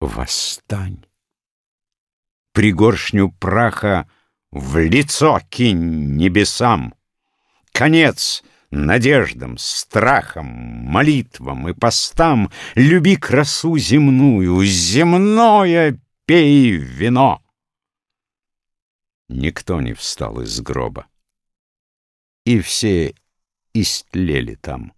Восстань! Пригоршню праха в лицо кинь небесам! Конец надеждам, страхам, молитвам и постам, Люби красу земную, земное пей вино. Никто не встал из гроба, и все истлели там.